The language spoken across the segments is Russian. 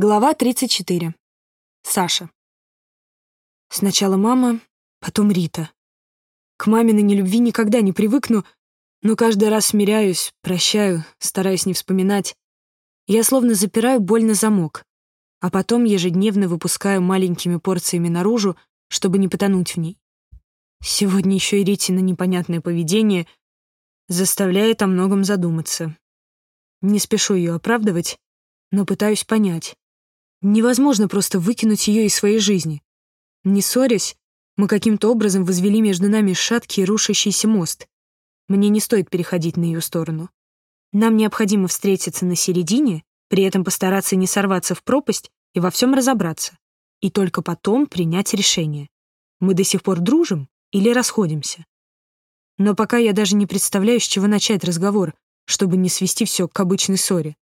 Глава 34. Саша. Сначала мама, потом Рита. К маминой нелюбви никогда не привыкну, но каждый раз смиряюсь, прощаю, стараюсь не вспоминать. Я словно запираю боль на замок, а потом ежедневно выпускаю маленькими порциями наружу, чтобы не потонуть в ней. Сегодня еще и Ритина непонятное поведение заставляет о многом задуматься. Не спешу ее оправдывать, но пытаюсь понять. Невозможно просто выкинуть ее из своей жизни. Не ссорясь, мы каким-то образом возвели между нами шаткий рушащийся мост. Мне не стоит переходить на ее сторону. Нам необходимо встретиться на середине, при этом постараться не сорваться в пропасть и во всем разобраться. И только потом принять решение. Мы до сих пор дружим или расходимся? Но пока я даже не представляю, с чего начать разговор, чтобы не свести все к обычной ссоре.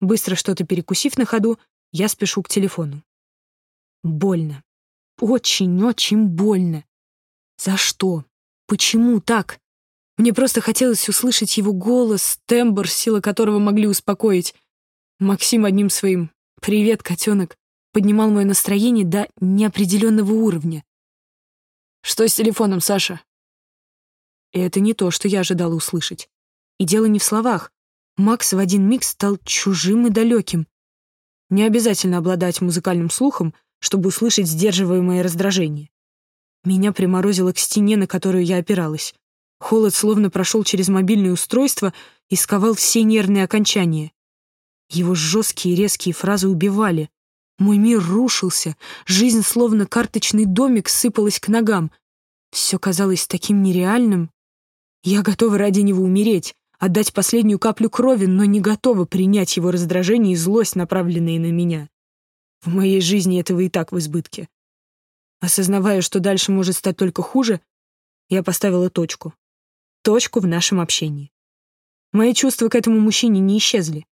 Быстро что-то перекусив на ходу, я спешу к телефону. Больно. Очень-очень больно. За что? Почему так? Мне просто хотелось услышать его голос, тембр, сила которого могли успокоить. Максим одним своим «Привет, котенок» поднимал мое настроение до неопределенного уровня. «Что с телефоном, Саша?» И это не то, что я ожидала услышать. И дело не в словах. Макс в один миг стал чужим и далеким. Не обязательно обладать музыкальным слухом, чтобы услышать сдерживаемое раздражение. Меня приморозило к стене, на которую я опиралась. Холод словно прошел через мобильное устройство и сковал все нервные окончания. Его жесткие резкие фразы убивали. Мой мир рушился, жизнь словно карточный домик сыпалась к ногам. Все казалось таким нереальным. Я готова ради него умереть, отдать последнюю каплю крови, но не готова принять его раздражение и злость, направленные на меня. В моей жизни этого и так в избытке. Осознавая, что дальше может стать только хуже, я поставила точку. Точку в нашем общении. Мои чувства к этому мужчине не исчезли.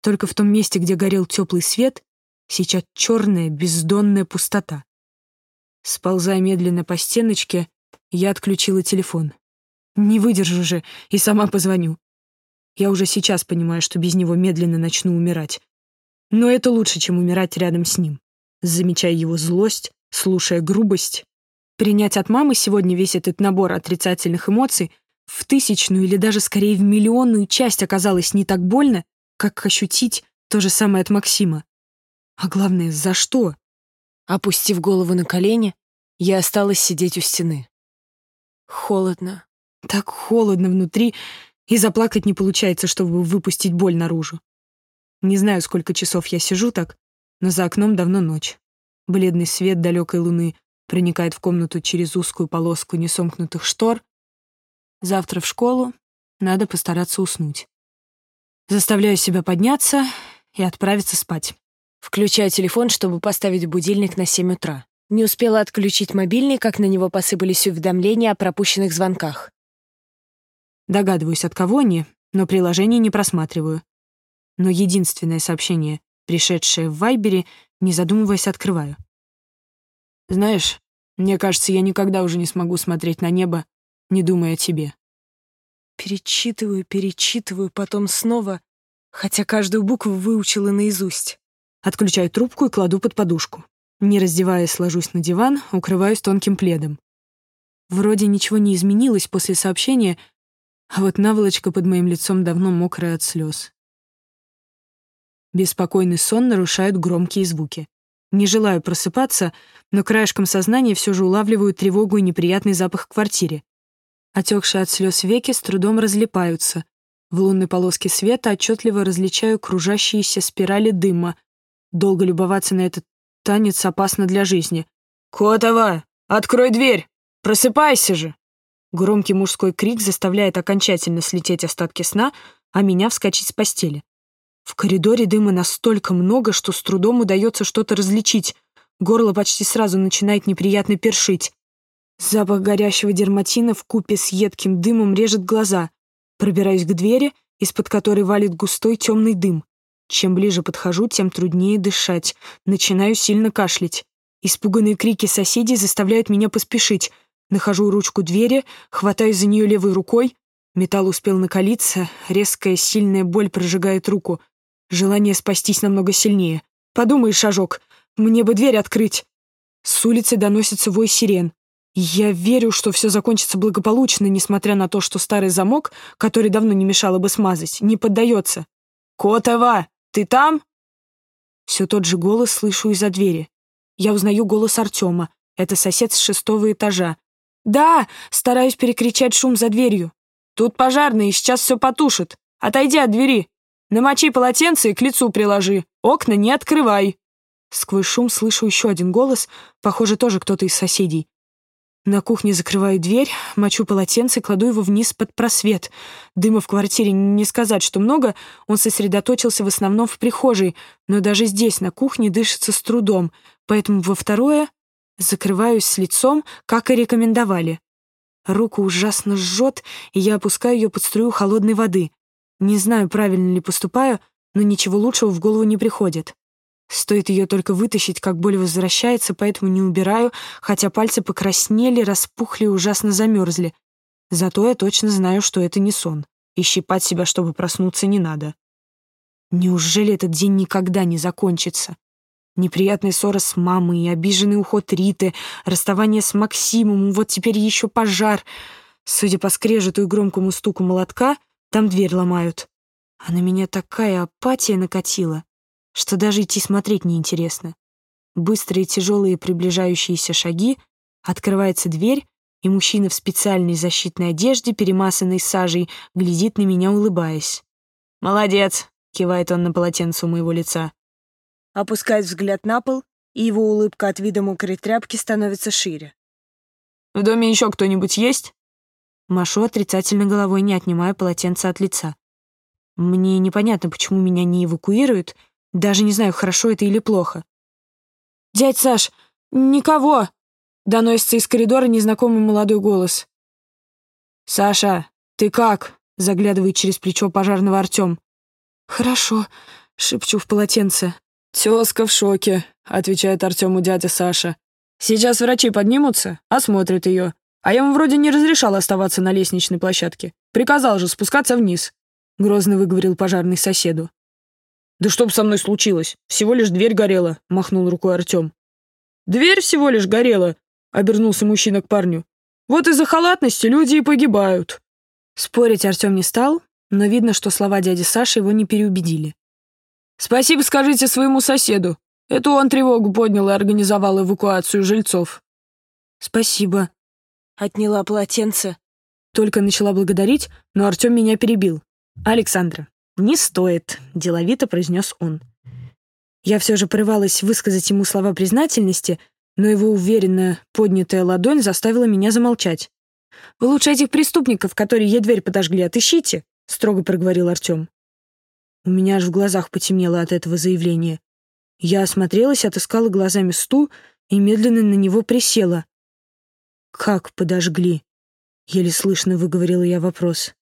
Только в том месте, где горел теплый свет, сейчас черная бездонная пустота. Сползая медленно по стеночке, я отключила телефон. Не выдержу же и сама позвоню. Я уже сейчас понимаю, что без него медленно начну умирать. Но это лучше, чем умирать рядом с ним, замечая его злость, слушая грубость. Принять от мамы сегодня весь этот набор отрицательных эмоций в тысячную или даже скорее в миллионную часть оказалось не так больно, как ощутить то же самое от Максима. А главное, за что? Опустив голову на колени, я осталась сидеть у стены. Холодно, так холодно внутри, и заплакать не получается, чтобы выпустить боль наружу. Не знаю, сколько часов я сижу так, но за окном давно ночь. Бледный свет далекой луны проникает в комнату через узкую полоску несомкнутых штор. Завтра в школу надо постараться уснуть. Заставляю себя подняться и отправиться спать. Включаю телефон, чтобы поставить будильник на 7 утра. Не успела отключить мобильный, как на него посыпались уведомления о пропущенных звонках. Догадываюсь, от кого они, но приложение не просматриваю. Но единственное сообщение, пришедшее в Вайбере, не задумываясь, открываю. Знаешь, мне кажется, я никогда уже не смогу смотреть на небо, не думая о тебе. Перечитываю, перечитываю, потом снова, хотя каждую букву выучила наизусть. Отключаю трубку и кладу под подушку. Не раздеваясь, ложусь на диван, укрываюсь тонким пледом. Вроде ничего не изменилось после сообщения, а вот наволочка под моим лицом давно мокрая от слез. Беспокойный сон нарушают громкие звуки. Не желаю просыпаться, но краешком сознания все же улавливаю тревогу и неприятный запах в квартире. Отекшие от слез веки с трудом разлипаются. В лунной полоске света отчетливо различаю кружащиеся спирали дыма. Долго любоваться на этот танец опасно для жизни. «Котова, открой дверь! Просыпайся же!» Громкий мужской крик заставляет окончательно слететь остатки сна, а меня вскочить с постели. В коридоре дыма настолько много, что с трудом удается что-то различить. Горло почти сразу начинает неприятно першить. Запах горящего дерматина в купе с едким дымом режет глаза. Пробираюсь к двери, из-под которой валит густой темный дым. Чем ближе подхожу, тем труднее дышать. Начинаю сильно кашлять. Испуганные крики соседей заставляют меня поспешить — Нахожу ручку двери, хватаюсь за нее левой рукой. Металл успел накалиться, резкая сильная боль прожигает руку. Желание спастись намного сильнее. Подумаешь, шажок, мне бы дверь открыть. С улицы доносится вой сирен. Я верю, что все закончится благополучно, несмотря на то, что старый замок, который давно не мешало бы смазать, не поддается. «Котова, ты там?» Все тот же голос слышу из-за двери. Я узнаю голос Артема. Это сосед с шестого этажа. «Да!» — стараюсь перекричать шум за дверью. «Тут пожарные, сейчас все потушат. Отойди от двери. Намочи полотенце и к лицу приложи. Окна не открывай». Сквозь шум слышу еще один голос, похоже, тоже кто-то из соседей. На кухне закрываю дверь, мочу полотенце и кладу его вниз под просвет. Дыма в квартире не сказать, что много, он сосредоточился в основном в прихожей, но даже здесь, на кухне, дышится с трудом, поэтому во второе закрываюсь с лицом, как и рекомендовали. Руку ужасно жжет, и я опускаю ее под струю холодной воды. Не знаю, правильно ли поступаю, но ничего лучшего в голову не приходит. Стоит ее только вытащить, как боль возвращается, поэтому не убираю, хотя пальцы покраснели, распухли и ужасно замерзли. Зато я точно знаю, что это не сон, и щипать себя, чтобы проснуться, не надо. Неужели этот день никогда не закончится? Неприятная ссора с мамой, обиженный уход Риты, расставание с Максимом, вот теперь еще пожар. Судя по скрежету и громкому стуку молотка, там дверь ломают. А на меня такая апатия накатила что даже идти смотреть неинтересно. Быстрые тяжелые приближающиеся шаги, открывается дверь, и мужчина в специальной защитной одежде, перемазанной сажей, глядит на меня, улыбаясь. «Молодец!» — кивает он на полотенце у моего лица. Опускает взгляд на пол, и его улыбка от вида мокрой тряпки становится шире. «В доме еще кто-нибудь есть?» Машу отрицательно головой, не отнимая полотенце от лица. Мне непонятно, почему меня не эвакуируют, даже не знаю, хорошо это или плохо. «Дядь Саш, никого!» — доносится из коридора незнакомый молодой голос. «Саша, ты как?» — заглядывает через плечо пожарного Артем. «Хорошо», — шепчу в полотенце. «Тезка в шоке», — отвечает Артему дядя Саша. «Сейчас врачи поднимутся, осмотрят ее. А я ему вроде не разрешал оставаться на лестничной площадке. Приказал же спускаться вниз», — грозно выговорил пожарный соседу. «Да что бы со мной случилось? Всего лишь дверь горела», — махнул рукой Артем. «Дверь всего лишь горела», — обернулся мужчина к парню. «Вот из-за халатности люди и погибают». Спорить Артем не стал, но видно, что слова дяди Саши его не переубедили. «Спасибо скажите своему соседу. Это он тревогу поднял и организовал эвакуацию жильцов». «Спасибо», — отняла полотенце. Только начала благодарить, но Артем меня перебил. «Александра, «Не стоит», — деловито произнес он. Я все же порывалась высказать ему слова признательности, но его уверенно поднятая ладонь заставила меня замолчать. «Вы лучше этих преступников, которые ей дверь подожгли, отыщите», — строго проговорил Артем. У меня аж в глазах потемнело от этого заявления. Я осмотрелась, отыскала глазами стул и медленно на него присела. «Как подожгли?» — еле слышно выговорила я вопрос.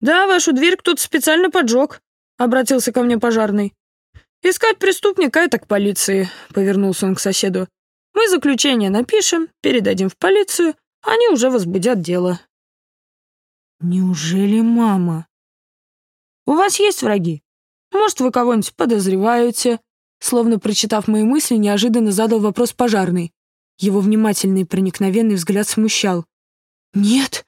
«Да, вашу дверь кто-то специально поджег», — обратился ко мне пожарный. «Искать преступника — это к полиции», — повернулся он к соседу. «Мы заключение напишем, передадим в полицию, они уже возбудят дело». «Неужели мама?» «У вас есть враги? Может, вы кого-нибудь подозреваете?» Словно прочитав мои мысли, неожиданно задал вопрос пожарный. Его внимательный проникновенный взгляд смущал. «Нет»,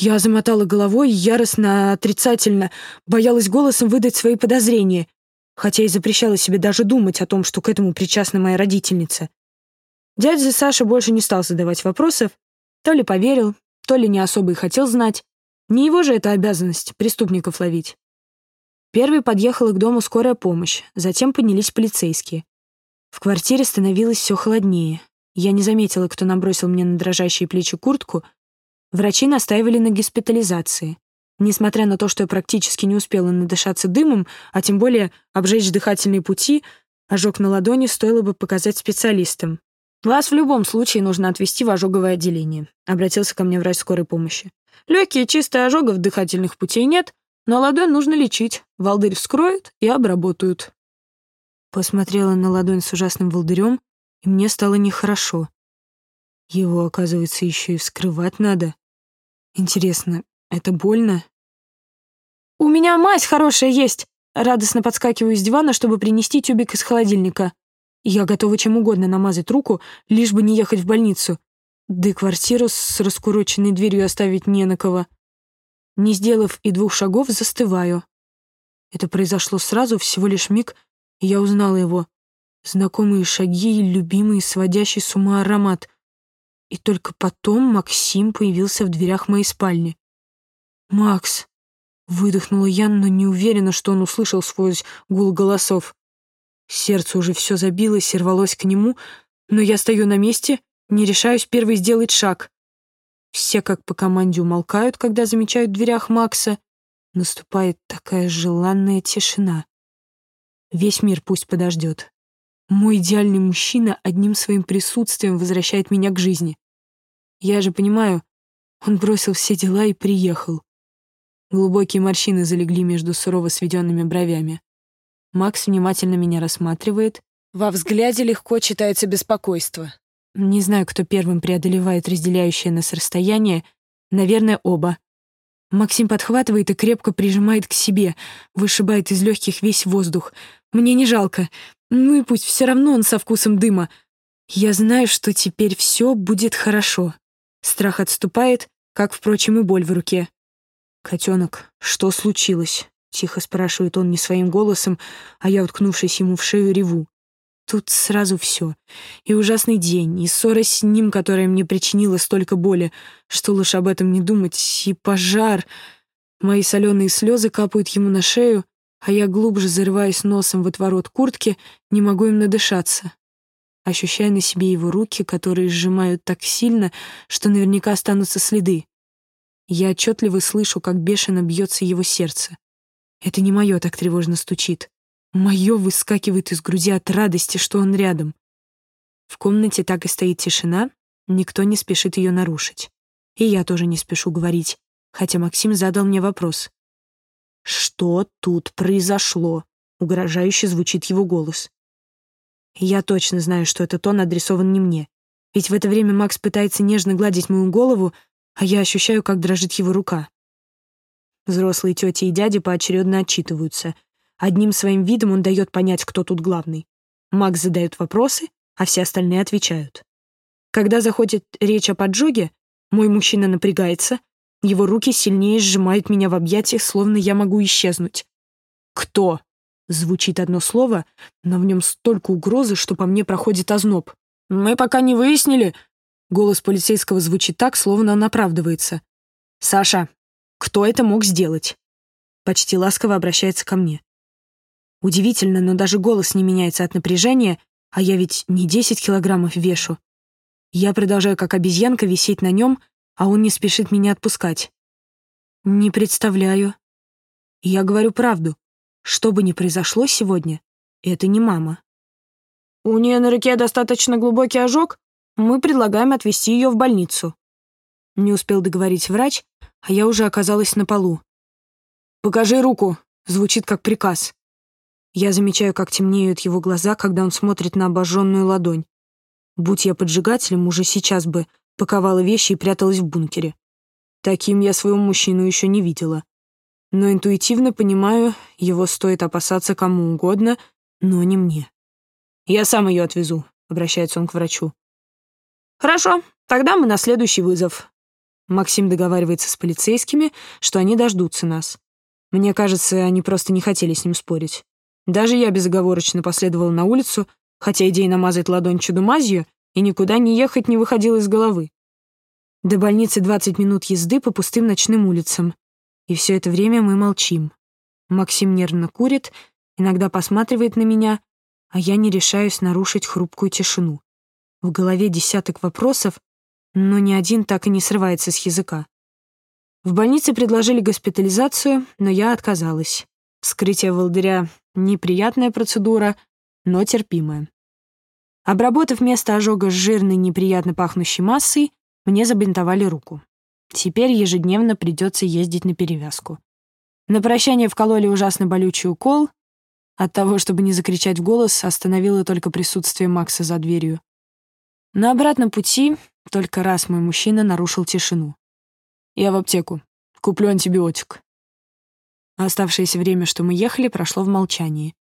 я замотала головой, яростно, отрицательно, боялась голосом выдать свои подозрения, хотя и запрещала себе даже думать о том, что к этому причастна моя родительница. Дядя Саша больше не стал задавать вопросов, то ли поверил, то ли не особо и хотел знать. Не его же это обязанность преступников ловить. Первой подъехала к дому скорая помощь, затем поднялись полицейские. В квартире становилось все холоднее. Я не заметила, кто набросил мне на дрожащие плечи куртку — Врачи настаивали на госпитализации. Несмотря на то, что я практически не успела надышаться дымом, а тем более обжечь дыхательные пути, ожог на ладони стоило бы показать специалистам. «Вас в любом случае нужно отвезти в ожоговое отделение», — обратился ко мне врач скорой помощи. «Легкие чистые ожогов дыхательных путей нет, но ладонь нужно лечить. Волдырь вскроют и обработают». Посмотрела на ладонь с ужасным волдырем, и мне стало нехорошо. Его, оказывается, еще и вскрывать надо. Интересно, это больно? «У меня мазь хорошая есть!» Радостно подскакиваю с дивана, чтобы принести тюбик из холодильника. Я готова чем угодно намазать руку, лишь бы не ехать в больницу. Да и квартиру с раскуроченной дверью оставить не на кого. Не сделав и двух шагов, застываю. Это произошло сразу, всего лишь миг, и я узнала его. Знакомые шаги и любимый, сводящий с ума аромат. И только потом Максим появился в дверях моей спальни. «Макс!» — выдохнула я, но не уверена, что он услышал сквозь гул голосов. Сердце уже все забилось и рвалось к нему, но я стою на месте, не решаюсь первый сделать шаг. Все как по команде умолкают, когда замечают в дверях Макса. Наступает такая желанная тишина. Весь мир пусть подождет. Мой идеальный мужчина одним своим присутствием возвращает меня к жизни. Я же понимаю, он бросил все дела и приехал. Глубокие морщины залегли между сурово сведенными бровями. Макс внимательно меня рассматривает. Во взгляде легко читается беспокойство. Не знаю, кто первым преодолевает разделяющее нас расстояние. Наверное, оба. Максим подхватывает и крепко прижимает к себе, вышибает из легких весь воздух. Мне не жалко. Ну и пусть, все равно он со вкусом дыма. Я знаю, что теперь все будет хорошо. Страх отступает, как, впрочем, и боль в руке. «Котенок, что случилось?» — тихо спрашивает он не своим голосом, а я, уткнувшись ему в шею, реву. Тут сразу все. И ужасный день, и ссора с ним, которая мне причинила столько боли, что лучше об этом не думать, и пожар. Мои соленые слезы капают ему на шею, а я, глубже зарываясь носом в отворот куртки, не могу им надышаться. Ощущая на себе его руки, которые сжимают так сильно, что наверняка останутся следы. Я отчетливо слышу, как бешено бьется его сердце. Это не мое так тревожно стучит. Мое выскакивает из груди от радости, что он рядом. В комнате так и стоит тишина, никто не спешит ее нарушить. И я тоже не спешу говорить, хотя Максим задал мне вопрос. «Что тут произошло?» — угрожающе звучит его голос. Я точно знаю, что этот тон адресован не мне. Ведь в это время Макс пытается нежно гладить мою голову, а я ощущаю, как дрожит его рука. Взрослые тети и дяди поочередно отчитываются — Одним своим видом он дает понять, кто тут главный. Макс задает вопросы, а все остальные отвечают. Когда заходит речь о поджоге, мой мужчина напрягается, его руки сильнее сжимают меня в объятиях, словно я могу исчезнуть. «Кто?» — звучит одно слово, но в нем столько угрозы, что по мне проходит озноб. «Мы пока не выяснили». Голос полицейского звучит так, словно он оправдывается. «Саша, кто это мог сделать?» Почти ласково обращается ко мне. Удивительно, но даже голос не меняется от напряжения, а я ведь не 10 килограммов вешу. Я продолжаю как обезьянка висеть на нем, а он не спешит меня отпускать. Не представляю. Я говорю правду. Что бы ни произошло сегодня, это не мама. У нее на руке достаточно глубокий ожог, мы предлагаем отвезти ее в больницу. Не успел договорить врач, а я уже оказалась на полу. «Покажи руку», — звучит как приказ. Я замечаю, как темнеют его глаза, когда он смотрит на обожженную ладонь. Будь я поджигателем, уже сейчас бы паковала вещи и пряталась в бункере. Таким я своего мужчину еще не видела. Но интуитивно понимаю, его стоит опасаться кому угодно, но не мне. «Я сам ее отвезу», — обращается он к врачу. «Хорошо, тогда мы на следующий вызов». Максим договаривается с полицейскими, что они дождутся нас. Мне кажется, они просто не хотели с ним спорить. Даже я безоговорочно последовал на улицу, хотя идея намазать ладонь чудо-мазью и никуда не ехать не выходила из головы. До больницы 20 минут езды по пустым ночным улицам. И все это время мы молчим. Максим нервно курит, иногда посматривает на меня, а я не решаюсь нарушить хрупкую тишину. В голове десяток вопросов, но ни один так и не срывается с языка. В больнице предложили госпитализацию, но я отказалась. Вскрытие волдыря — неприятная процедура, но терпимая. Обработав место ожога с жирной, неприятно пахнущей массой, мне забинтовали руку. Теперь ежедневно придется ездить на перевязку. На прощание вкололи ужасно болючий укол. От того, чтобы не закричать в голос, остановило только присутствие Макса за дверью. На обратном пути только раз мой мужчина нарушил тишину. «Я в аптеку. Куплю антибиотик». А оставшееся время, что мы ехали, прошло в молчании.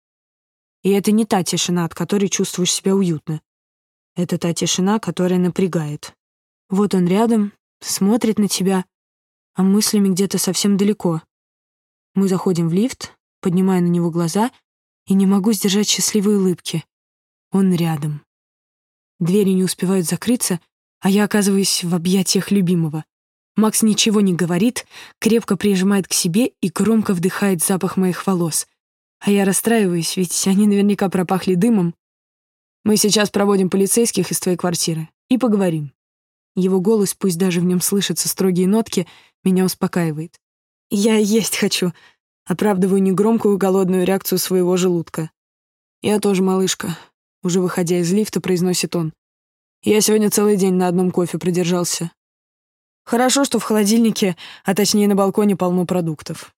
И это не та тишина, от которой чувствуешь себя уютно. Это та тишина, которая напрягает. Вот он рядом, смотрит на тебя, а мыслями где-то совсем далеко. Мы заходим в лифт, поднимаю на него глаза и не могу сдержать счастливой улыбки. Он рядом. Двери не успевают закрыться, а я оказываюсь в объятиях любимого. Макс ничего не говорит, крепко прижимает к себе и громко вдыхает запах моих волос. А я расстраиваюсь, ведь они наверняка пропахли дымом. Мы сейчас проводим полицейских из твоей квартиры и поговорим. Его голос, пусть даже в нем слышатся строгие нотки, меня успокаивает. Я есть хочу. Оправдываю негромкую голодную реакцию своего желудка. Я тоже малышка. Уже выходя из лифта, произносит он. Я сегодня целый день на одном кофе продержался. Хорошо, что в холодильнике, а точнее на балконе полно продуктов.